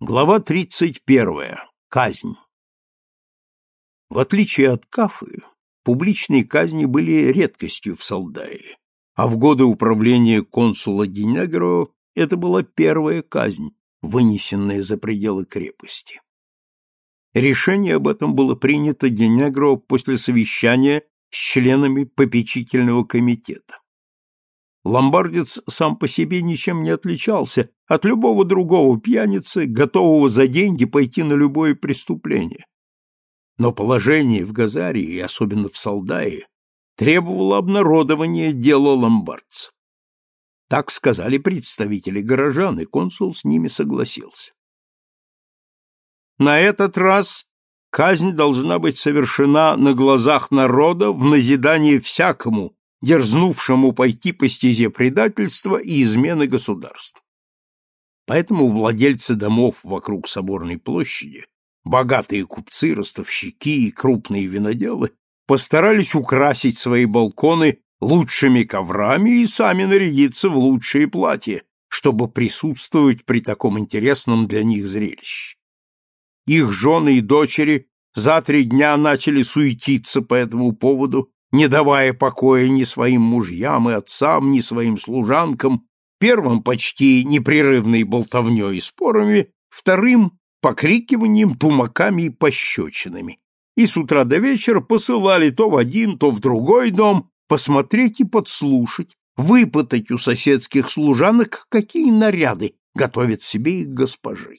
Глава 31. Казнь. В отличие от Кафы, публичные казни были редкостью в Салдае, а в годы управления консула Динегро это была первая казнь, вынесенная за пределы крепости. Решение об этом было принято Динегро после совещания с членами попечительного комитета. Ломбардец сам по себе ничем не отличался от любого другого пьяницы, готового за деньги пойти на любое преступление. Но положение в Газарии, и особенно в Салдае, требовало обнародования дела ломбардца. Так сказали представители горожан, и консул с ними согласился. На этот раз казнь должна быть совершена на глазах народа в назидание всякому, дерзнувшему пойти по стезе предательства и измены государству. Поэтому владельцы домов вокруг Соборной площади, богатые купцы, ростовщики и крупные виноделы постарались украсить свои балконы лучшими коврами и сами нарядиться в лучшие платья, чтобы присутствовать при таком интересном для них зрелище. Их жены и дочери за три дня начали суетиться по этому поводу не давая покоя ни своим мужьям и отцам, ни своим служанкам, первым почти непрерывной болтовней и спорами, вторым — покрикиванием, тумаками и пощечинами. И с утра до вечера посылали то в один, то в другой дом посмотреть и подслушать, выпытать у соседских служанок, какие наряды готовят себе их госпожи.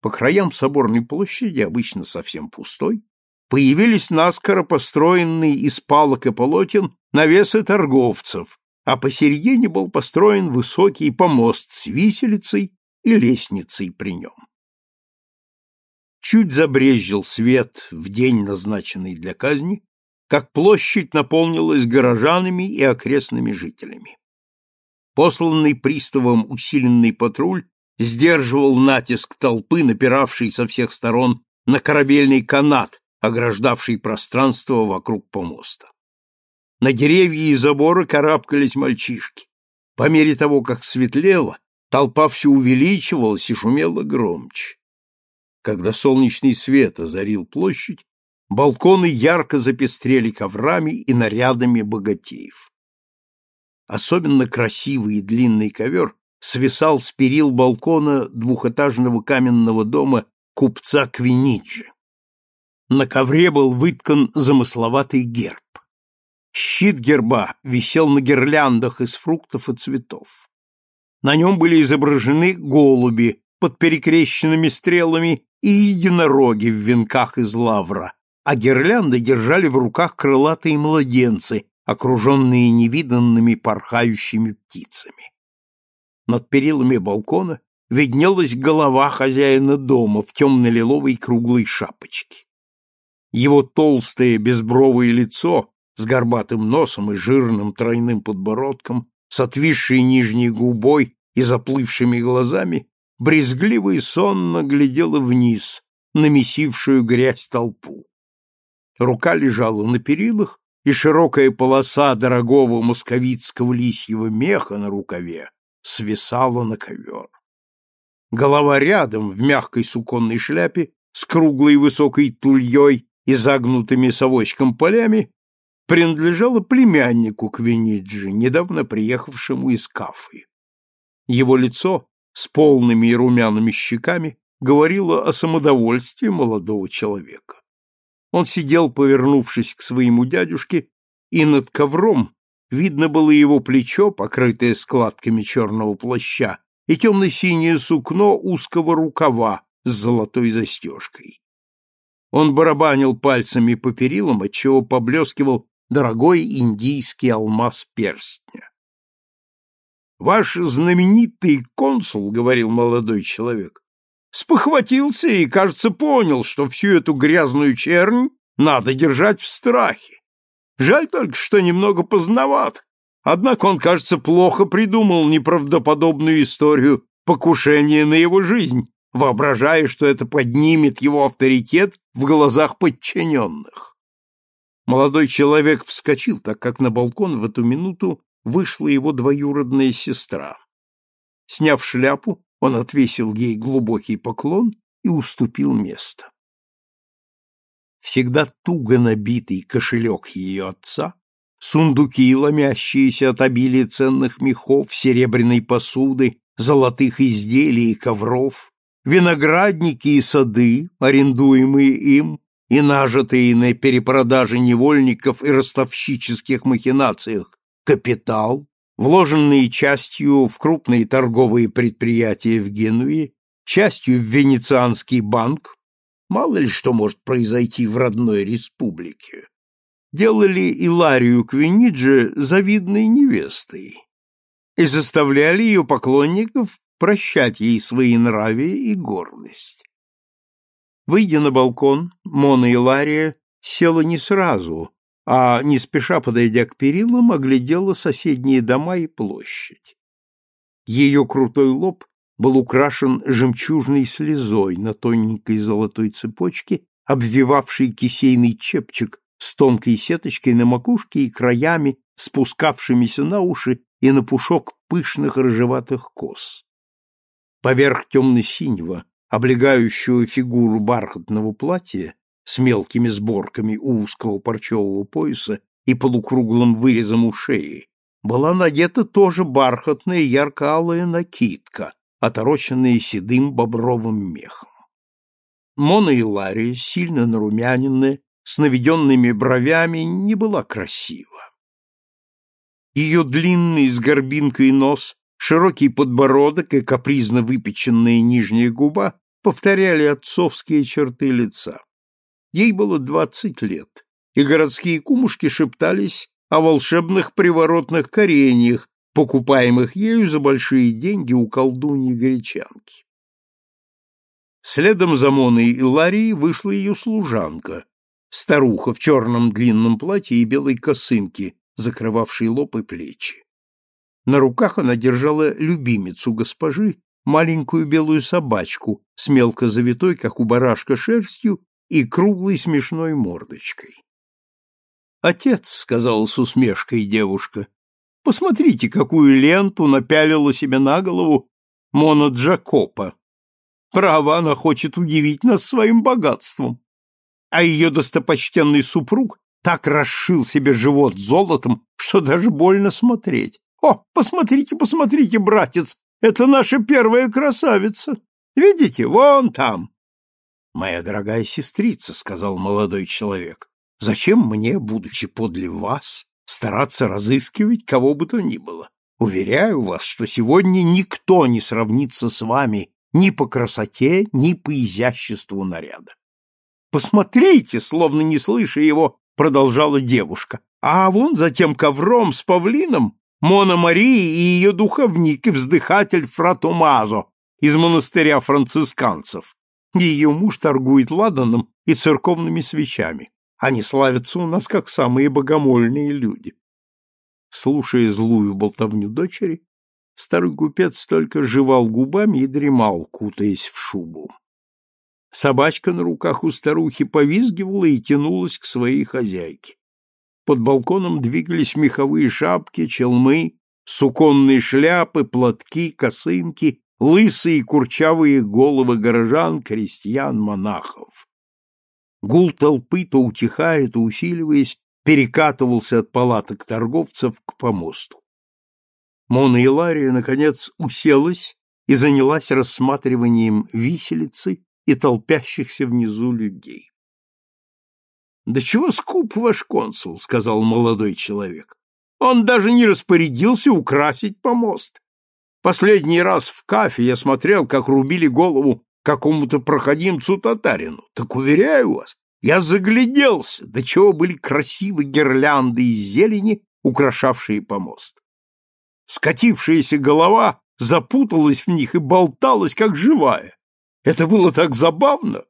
По краям соборной площади, обычно совсем пустой, появились наскоро построенные из палок и полотен навесы торговцев, а посередине был построен высокий помост с виселицей и лестницей при нем. Чуть забрезжил свет в день, назначенный для казни, как площадь наполнилась горожанами и окрестными жителями. Посланный приставом усиленный патруль сдерживал натиск толпы, напиравшей со всех сторон на корабельный канат, ограждавший пространство вокруг помоста. На деревья и заборы карабкались мальчишки. По мере того, как светлело, толпа все увеличивалась и шумела громче. Когда солнечный свет озарил площадь, балконы ярко запестрели коврами и нарядами богатеев. Особенно красивый и длинный ковер свисал с перил балкона двухэтажного каменного дома купца Квиниджи. На ковре был выткан замысловатый герб. Щит герба висел на гирляндах из фруктов и цветов. На нем были изображены голуби под перекрещенными стрелами и единороги в венках из лавра, а гирлянды держали в руках крылатые младенцы, окруженные невиданными порхающими птицами. Над перилами балкона виднелась голова хозяина дома в темно-лиловой круглой шапочке. Его толстое безбровое лицо с горбатым носом и жирным тройным подбородком, с отвисшей нижней губой и заплывшими глазами, брезгливо и сонно глядело вниз на месившую грязь толпу. Рука лежала на перилах, и широкая полоса дорогого московицкого лисьего меха на рукаве свисала на ковер. Голова рядом в мягкой суконной шляпе с круглой высокой тульей и загнутыми совочком полями принадлежала племяннику Квиниджи, недавно приехавшему из Кафы. Его лицо с полными и румяными щеками говорило о самодовольстве молодого человека. Он сидел, повернувшись к своему дядюшке, и над ковром видно было его плечо, покрытое складками черного плаща, и темно-синее сукно узкого рукава с золотой застежкой. Он барабанил пальцами по перилам, отчего поблескивал дорогой индийский алмаз перстня. «Ваш знаменитый консул, — говорил молодой человек, — спохватился и, кажется, понял, что всю эту грязную чернь надо держать в страхе. Жаль только, что немного поздноват. Однако он, кажется, плохо придумал неправдоподобную историю покушения на его жизнь, воображая, что это поднимет его авторитет в глазах подчиненных. Молодой человек вскочил, так как на балкон в эту минуту вышла его двоюродная сестра. Сняв шляпу, Он отвесил ей глубокий поклон и уступил место. Всегда туго набитый кошелек ее отца, сундуки, ломящиеся от обилия ценных мехов, серебряной посуды, золотых изделий и ковров, виноградники и сады, арендуемые им, и нажитые на перепродаже невольников и ростовщических махинациях капитал, вложенные частью в крупные торговые предприятия в Генуе, частью в Венецианский банк, мало ли что может произойти в родной республике, делали Иларию Квиниджи завидной невестой и заставляли ее поклонников прощать ей свои нравия и гордость. Выйдя на балкон, Мона и Лария села не сразу, а, не спеша подойдя к перилам, оглядела соседние дома и площадь. Ее крутой лоб был украшен жемчужной слезой на тоненькой золотой цепочке, обвивавшей кисейный чепчик с тонкой сеточкой на макушке и краями, спускавшимися на уши и на пушок пышных рыжеватых кос. Поверх темно-синего, облегающего фигуру бархатного платья с мелкими сборками у узкого парчевого пояса и полукруглым вырезом у шеи, была надета тоже бархатная ярко-алая накидка, отороченная седым бобровым мехом. Мона и Лария, сильно нарумяненная, с наведенными бровями, не была красива. Ее длинный с горбинкой нос, широкий подбородок и капризно выпеченная нижняя губа повторяли отцовские черты лица. Ей было двадцать лет, и городские кумушки шептались о волшебных приворотных кореньях, покупаемых ею за большие деньги у колдуньи-гречанки. Следом за Моной и Ларией вышла ее служанка, старуха в черном длинном платье и белой косынке, закрывавшей лоб и плечи. На руках она держала любимицу госпожи, маленькую белую собачку с мелко завитой, как у барашка, шерстью и круглой смешной мордочкой. «Отец», — сказала с усмешкой девушка, — «посмотрите, какую ленту напялила себе на голову Мона Джакопа. Право, она хочет удивить нас своим богатством. А ее достопочтенный супруг так расшил себе живот золотом, что даже больно смотреть. О, посмотрите, посмотрите, братец, это наша первая красавица. Видите, вон там. Моя дорогая сестрица, сказал молодой человек, зачем мне, будучи подле вас, стараться разыскивать кого бы то ни было? Уверяю вас, что сегодня никто не сравнится с вами ни по красоте, ни по изяществу наряда. Посмотрите, словно не слыша его, продолжала девушка. А вон за тем ковром с павлином Мона Мария и ее духовник и вздыхатель Фратумазо из монастыря францисканцев. Ее муж торгует ладаном и церковными свечами. Они славятся у нас как самые богомольные люди. Слушая злую болтовню дочери, старый купец только жевал губами и дремал, кутаясь в шубу. Собачка на руках у старухи повизгивала и тянулась к своей хозяйке. Под балконом двигались меховые шапки, челмы, суконные шляпы, платки, косынки, лысые и курчавые головы горожан, крестьян, монахов. Гул толпы, то утихая, то усиливаясь, перекатывался от палаток торговцев к помосту. Мона Лария, наконец, уселась и занялась рассматриванием виселицы и толпящихся внизу людей. Да чего скуп ваш консул, сказал молодой человек. Он даже не распорядился украсить помост. Последний раз в кафе я смотрел, как рубили голову какому-то проходимцу-татарину. Так уверяю вас, я загляделся, до чего были красивы гирлянды из зелени, украшавшие помост. Скатившаяся голова запуталась в них и болталась, как живая. Это было так забавно.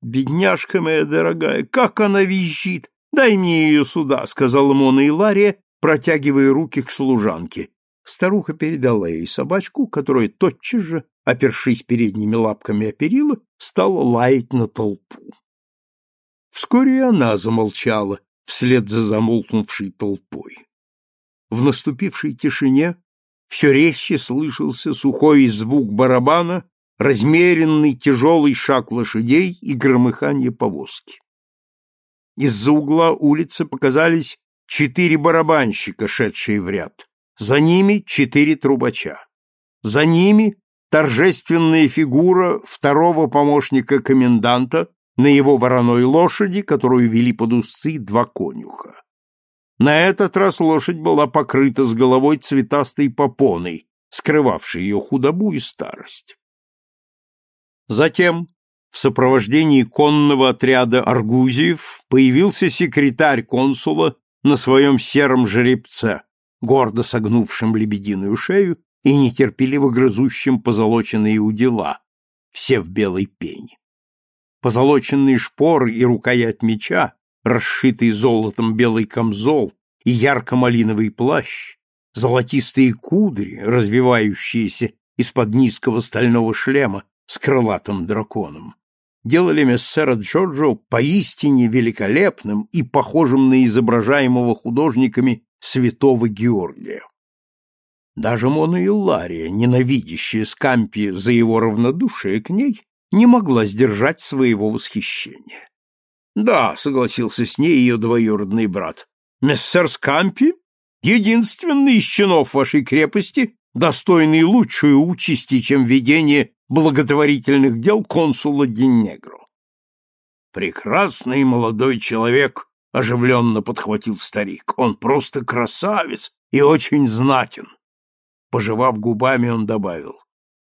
Бедняжка моя дорогая, как она визжит! Дай мне ее сюда, сказала Мона и Лария, протягивая руки к служанке. Старуха передала ей собачку, которая тотчас же, опершись передними лапками о перила, стала лаять на толпу. Вскоре она замолчала, вслед за замолкнувшей толпой. В наступившей тишине все резче слышался сухой звук барабана, размеренный тяжелый шаг лошадей и громыхание повозки. Из-за угла улицы показались четыре барабанщика, шедшие в ряд. За ними четыре трубача. За ними торжественная фигура второго помощника коменданта на его вороной лошади, которую вели под узцы два конюха. На этот раз лошадь была покрыта с головой цветастой попоной, скрывавшей ее худобу и старость. Затем, в сопровождении конного отряда аргузиев, появился секретарь консула на своем сером жеребце, гордо согнувшем лебединую шею и нетерпеливо грызущим позолоченные удила, все в белой пене. Позолоченные шпоры и рукоять меча, расшитый золотом белый камзол и ярко-малиновый плащ, золотистые кудри, развивающиеся из-под низкого стального шлема с крылатым драконом, делали мессера Джорджо поистине великолепным и похожим на изображаемого художниками святого Георгия. Даже Мона Иллария, ненавидящая Скампи за его равнодушие к ней, не могла сдержать своего восхищения. «Да», — согласился с ней ее двоюродный брат, — «мессер Скампи — единственный из чинов вашей крепости, достойный лучшей участи, чем ведение благотворительных дел консула Деннегро». «Прекрасный молодой человек», — оживленно подхватил старик, — «он просто красавец и очень знатен. Пожевав губами, он добавил,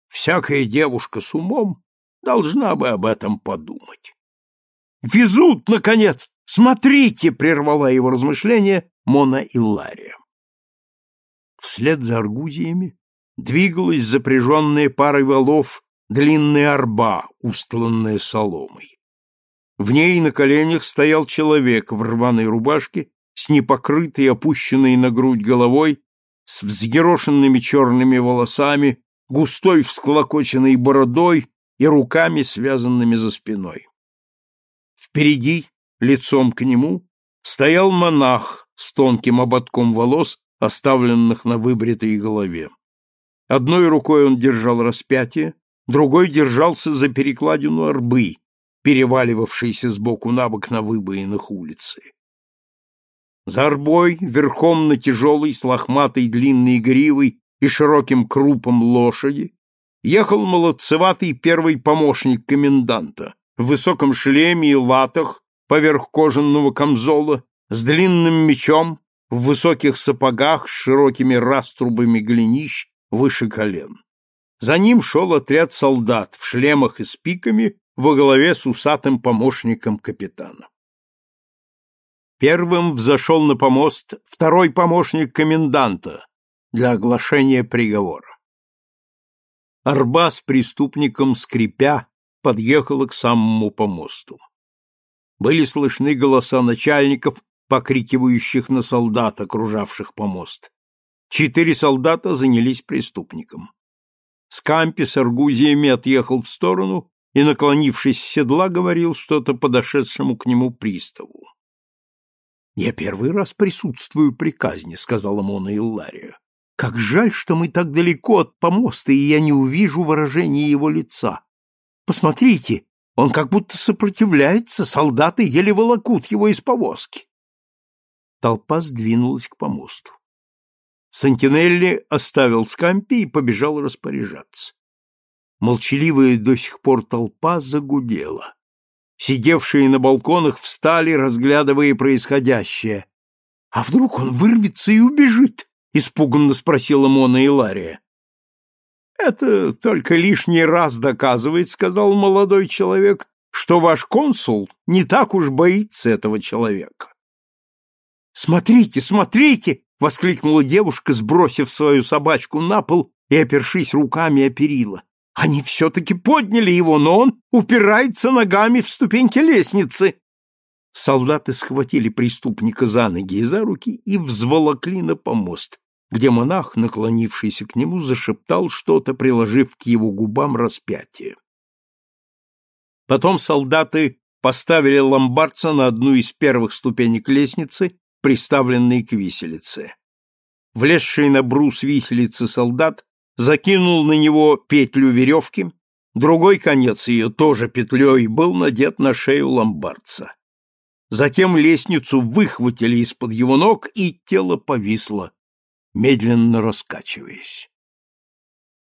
«Всякая девушка с умом должна бы об этом подумать». «Везут, наконец! Смотрите!» — прервала его размышления Мона Иллария. Вслед за аргузиями двигалась запряженная парой валов длинная арба, устланная соломой. В ней на коленях стоял человек в рваной рубашке с непокрытой, опущенной на грудь головой с взъерошенными черными волосами, густой всклокоченной бородой и руками, связанными за спиной. Впереди, лицом к нему, стоял монах с тонким ободком волос, оставленных на выбритой голове. Одной рукой он держал распятие, другой держался за перекладину арбы, переваливавшейся сбоку на бок на выбоинах улицы. За арбой, верхом на тяжелой, с лохматой длинной гривой и широким крупом лошади, ехал молодцеватый первый помощник коменданта в высоком шлеме и латах поверх кожаного камзола, с длинным мечом, в высоких сапогах с широкими раструбами голенищ выше колен. За ним шел отряд солдат в шлемах и с пиками во главе с усатым помощником капитана. Первым взошел на помост второй помощник коменданта для оглашения приговора. Арба с преступником, скрипя, подъехала к самому помосту. Были слышны голоса начальников, покрикивающих на солдат, окружавших помост. Четыре солдата занялись преступником. Скампи с аргузиями отъехал в сторону и, наклонившись с седла, говорил что-то подошедшему к нему приставу. «Я первый раз присутствую при казни», — сказала Мона Иллария. «Как жаль, что мы так далеко от помоста, и я не увижу выражения его лица. Посмотрите, он как будто сопротивляется, солдаты еле волокут его из повозки». Толпа сдвинулась к помосту. Сантинелли оставил Скампи и побежал распоряжаться. Молчаливая до сих пор толпа загудела. Сидевшие на балконах встали, разглядывая происходящее. — А вдруг он вырвется и убежит? — испуганно спросила Мона Илария. — Это только лишний раз доказывает, — сказал молодой человек, — что ваш консул не так уж боится этого человека. — Смотрите, смотрите! — воскликнула девушка, сбросив свою собачку на пол и опершись руками о перила. Они все-таки подняли его, но он упирается ногами в ступеньки лестницы. Солдаты схватили преступника за ноги и за руки и взволокли на помост, где монах, наклонившийся к нему, зашептал что-то, приложив к его губам распятие. Потом солдаты поставили ломбардца на одну из первых ступенек лестницы, приставленной к виселице. влезший на брус виселицы солдат закинул на него петлю веревки, другой конец ее тоже петлей был надет на шею ломбардца. Затем лестницу выхватили из-под его ног, и тело повисло, медленно раскачиваясь.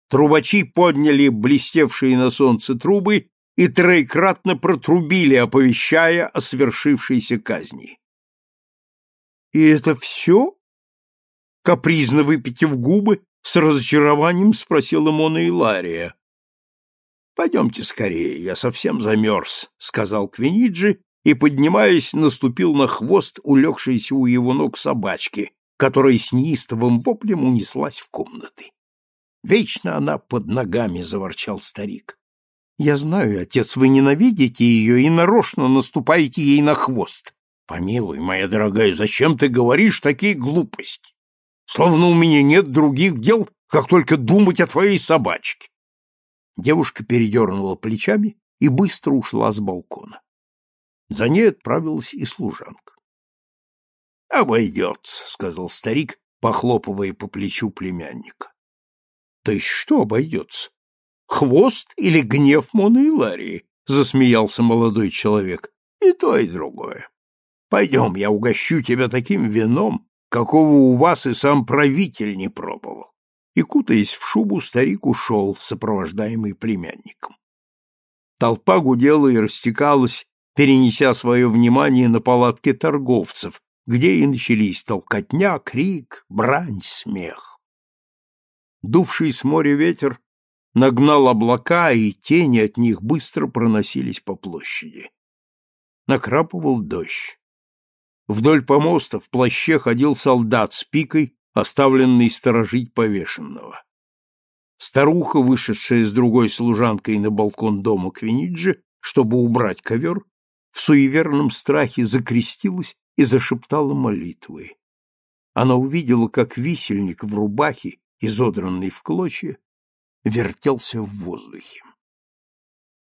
Трубачи подняли блестевшие на солнце трубы и троекратно протрубили, оповещая о свершившейся казни. — И это все? — капризно выпитив губы, с разочарованием спросила Мона Илария. — Пойдемте скорее, я совсем замерз, — сказал Квиниджи и, поднимаясь, наступил на хвост улегшейся у его ног собачки, которая с неистовым воплем унеслась в комнаты. Вечно она под ногами, — заворчал старик. — Я знаю, отец, вы ненавидите ее и нарочно наступаете ей на хвост. Помилуй, моя дорогая, зачем ты говоришь такие глупости? Словно у меня нет других дел, как только думать о твоей собачке. Девушка передернула плечами и быстро ушла с балкона. За ней отправилась и служанка. — Обойдется, — сказал старик, похлопывая по плечу племянника. — То есть что обойдется? Хвост или гнев Моны Иларии? — засмеялся молодой человек. — И то, и другое. Пойдем, я угощу тебя таким вином, какого у вас и сам правитель не пробовал. И, кутаясь в шубу, старик ушел, сопровождаемый племянником. Толпа гудела и растекалась перенеся свое внимание на палатки торговцев, где и начались толкотня, крик, брань, смех. Дувший с моря ветер нагнал облака, и тени от них быстро проносились по площади. Накрапывал дождь. Вдоль помоста в плаще ходил солдат с пикой, оставленный сторожить повешенного. Старуха, вышедшая с другой служанкой на балкон дома Квиниджи, чтобы убрать ковер, в суеверном страхе закрестилась и зашептала молитвы. Она увидела, как висельник в рубахе, изодранный в клочья, вертелся в воздухе.